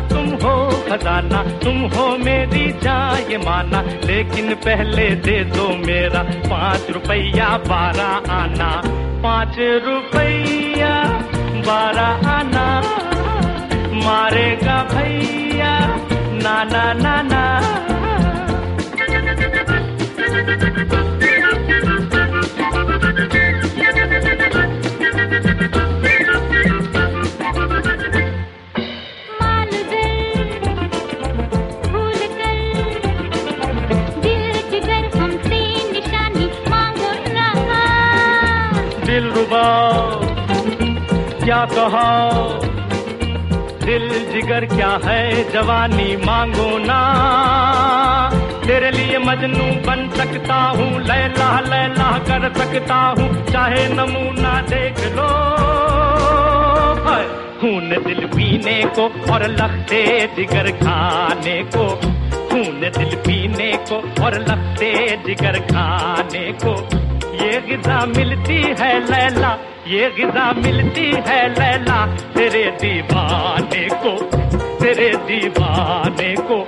तुम हो खजाना, तुम हो मेरी ये माना। लेकिन पहले दे दो मेरा पाँच रुपया, बारह आना। पाँच रुपया, बारह आना। मारेगा भैया, नाना नाना। मान क्या कहा दिल जिगर क्या है? जवानी मांगो ना। तेरे लिए मजनू बन सकता हूँ लैला लैला कर सकता हूँ, चाहे नमूना देख लो। खून दिल पीने को और लगते जिगर खाने को। खून दिल पीने को और लगते जिगर खाने को। ये गिजा मिलती है लैला, ये गिजा मिलती है लैला। तेरे दीवाने को, तेरे दीवाने को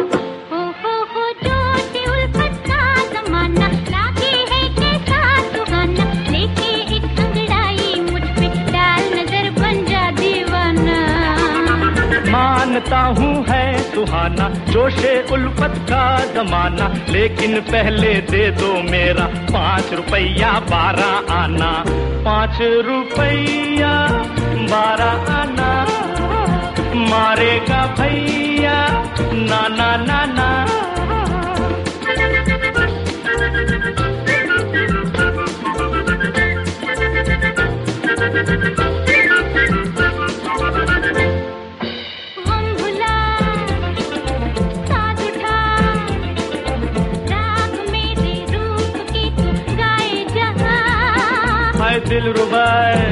मानता हूँ है सुहाना, जोशे उल्फत का जमाना, लेकिन पहले दे दो मेरा पाँच रुपया बारह आना, पाँच रुपया बारह आना, मारेगा भैया, ना ना ना हम दिल रुबाए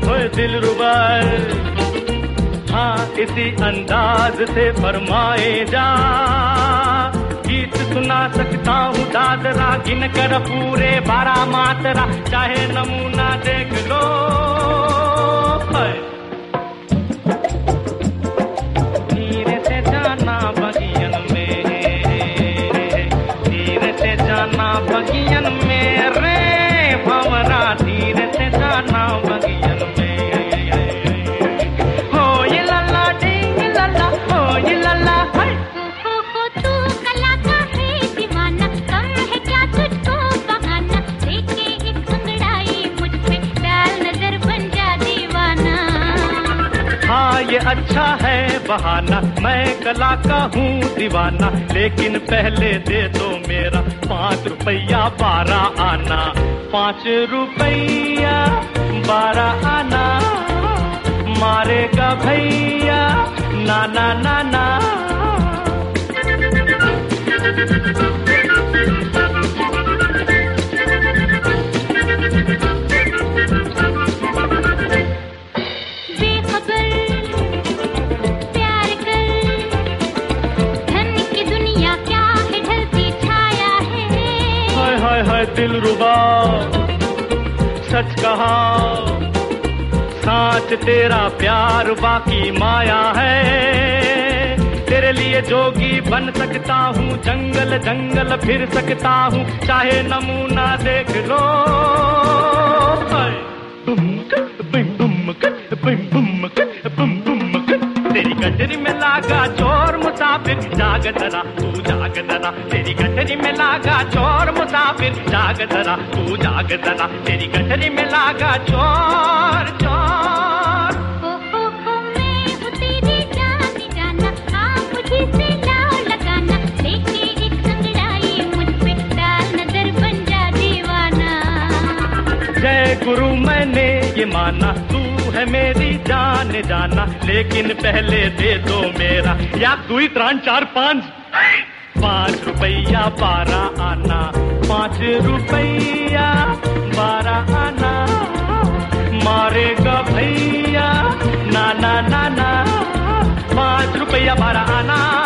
होए दिल रुबाए। हाँ इसी अंदाज से फरमाए जा। गीत सुना सकता हूँ दादरा गिन कर पूरे बारह मात्रा। चाहे नमूना देख लो बगियन में धीरे से जाना बगियन ये अच्छा है बहाना, मैं कला का हूँ दीवाना, लेकिन पहले दे दो मेरा पाँच रुपया बारह आना। पाँच रुपया बारह आना, मारेगा भैया, नाना नाना। बेखबर दिल रुबा सच कहा साच तेरा प्यार बाकी माया है। तेरे लिए जोगी बन सकता हूँ जंगल जंगल फिर सकता हूँ चाहे नमूना देख लो। कट, बिम बुम गठरी में लागा चोर मुसाफिर। जाग जरा, तू जाग जरा, तेरी गठरी में लागा चोर मुसाफिर। जाग जरा, तू जाग जरा, तेरी गठरी में लागा चोर चोर। जय गुरु मैंने ये माना, तू है मेरी जान जाना, लेकिन पहले दे दो मेरा। या दुई त्राण चार पाँच? पाँच रुपया बारह आना, पाँच रुपया बारह आना। मारेगा भैया नाना नाना पाँच रुपया बारह आना।